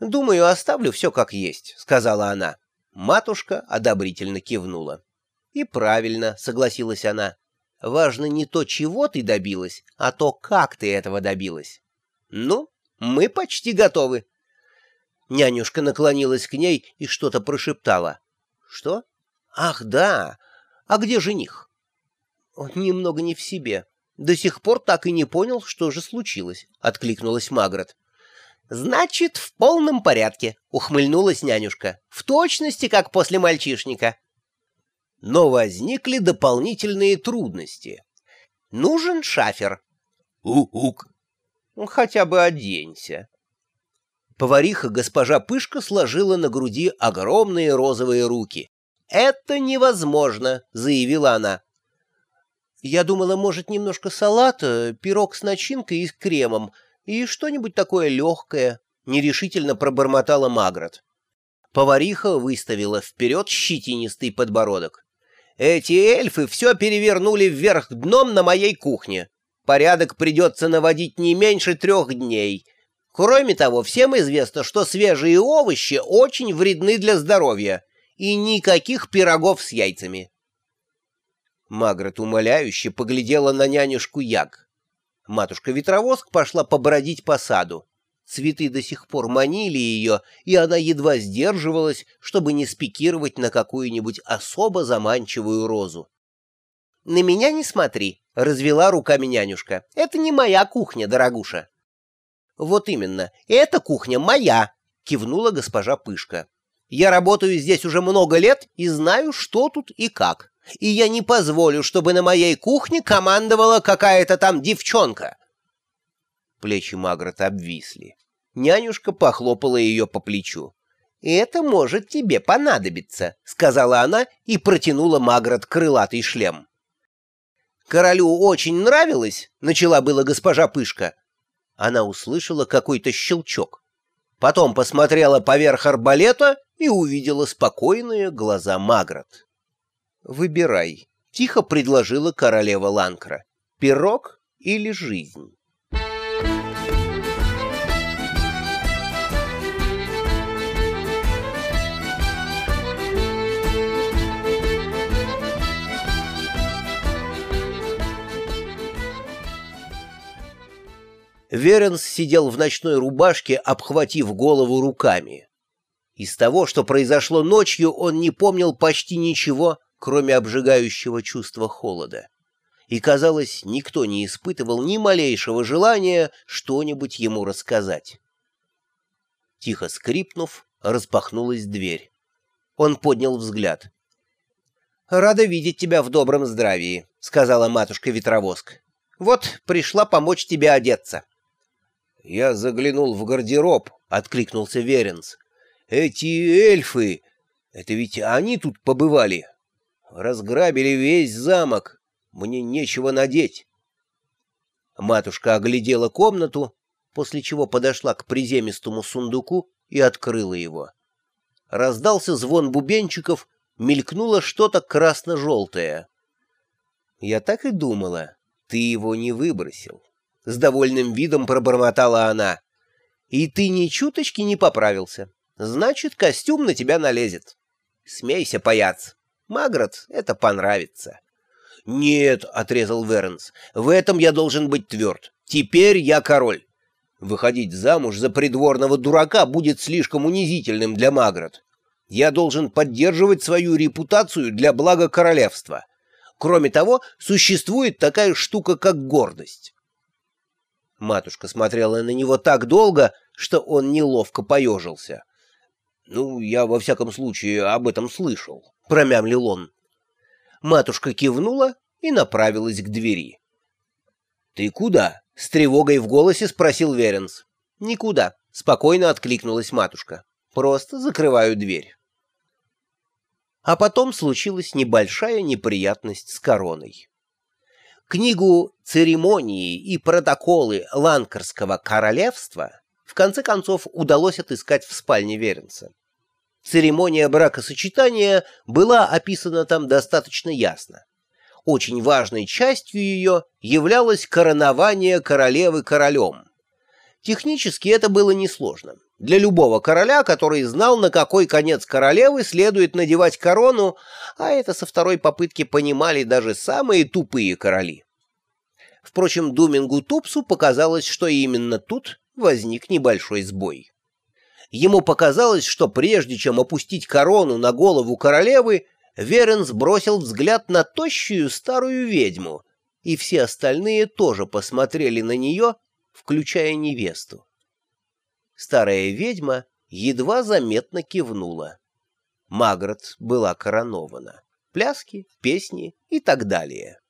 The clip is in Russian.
«Думаю, оставлю все как есть», — сказала она. Матушка одобрительно кивнула. «И правильно», — согласилась она. «Важно не то, чего ты добилась, а то, как ты этого добилась». «Ну, мы почти готовы». Нянюшка наклонилась к ней и что-то прошептала. «Что? Ах, да! А где жених?» Он немного не в себе. До сих пор так и не понял, что же случилось, — откликнулась Магрот. «Значит, в полном порядке», — ухмыльнулась нянюшка. «В точности, как после мальчишника». Но возникли дополнительные трудности. Нужен шафер. «У-ук!» «Хотя бы оденься». Повариха госпожа Пышка сложила на груди огромные розовые руки. «Это невозможно», — заявила она. «Я думала, может, немножко салата, пирог с начинкой и с кремом, и что-нибудь такое легкое», — нерешительно пробормотала Магрот. Повариха выставила вперед щетинистый подбородок. «Эти эльфы все перевернули вверх дном на моей кухне. Порядок придется наводить не меньше трех дней». Кроме того, всем известно, что свежие овощи очень вредны для здоровья, и никаких пирогов с яйцами. Магрот умоляюще поглядела на нянюшку Яг. Матушка-ветровоск пошла побродить по саду. Цветы до сих пор манили ее, и она едва сдерживалась, чтобы не спикировать на какую-нибудь особо заманчивую розу. «На меня не смотри», — развела руками нянюшка. «Это не моя кухня, дорогуша». «Вот именно, эта кухня моя!» — кивнула госпожа Пышка. «Я работаю здесь уже много лет и знаю, что тут и как. И я не позволю, чтобы на моей кухне командовала какая-то там девчонка!» Плечи Магрот обвисли. Нянюшка похлопала ее по плечу. «Это может тебе понадобиться», — сказала она и протянула Магрот крылатый шлем. «Королю очень нравилось», — начала была госпожа Пышка, она услышала какой-то щелчок. Потом посмотрела поверх арбалета и увидела спокойные глаза Магрот. «Выбирай», — тихо предложила королева Ланкра. «Пирог или жизнь?» Веренс сидел в ночной рубашке, обхватив голову руками. Из того, что произошло ночью, он не помнил почти ничего, кроме обжигающего чувства холода. И, казалось, никто не испытывал ни малейшего желания что-нибудь ему рассказать. Тихо скрипнув, распахнулась дверь. Он поднял взгляд. «Рада видеть тебя в добром здравии», — сказала матушка-ветровоск. «Вот, пришла помочь тебе одеться». «Я заглянул в гардероб», — откликнулся Веренс. «Эти эльфы... Это ведь они тут побывали. Разграбили весь замок. Мне нечего надеть». Матушка оглядела комнату, после чего подошла к приземистому сундуку и открыла его. Раздался звон бубенчиков, мелькнуло что-то красно-желтое. «Я так и думала, ты его не выбросил». С довольным видом пробормотала она. «И ты ни чуточки не поправился. Значит, костюм на тебя налезет. Смейся, паяц. Магрот это понравится». «Нет», — отрезал Вернс, — «в этом я должен быть тверд. Теперь я король. Выходить замуж за придворного дурака будет слишком унизительным для Магрот. Я должен поддерживать свою репутацию для блага королевства. Кроме того, существует такая штука, как гордость. Матушка смотрела на него так долго, что он неловко поежился. «Ну, я во всяком случае об этом слышал», — промямлил он. Матушка кивнула и направилась к двери. «Ты куда?» — с тревогой в голосе спросил Веренс. «Никуда», — спокойно откликнулась матушка. «Просто закрываю дверь». А потом случилась небольшая неприятность с короной. Книгу «Церемонии и протоколы Ланкарского королевства» в конце концов удалось отыскать в спальне Веренца. Церемония бракосочетания была описана там достаточно ясно. Очень важной частью ее являлось коронование королевы королем. Технически это было несложно. Для любого короля, который знал, на какой конец королевы следует надевать корону, а это со второй попытки понимали даже самые тупые короли. Впрочем, Думингу Тупсу показалось, что именно тут возник небольшой сбой. Ему показалось, что прежде чем опустить корону на голову королевы, Верен сбросил взгляд на тощую старую ведьму, и все остальные тоже посмотрели на нее, включая невесту. Старая ведьма едва заметно кивнула. Магрот была коронована. Пляски, песни и так далее.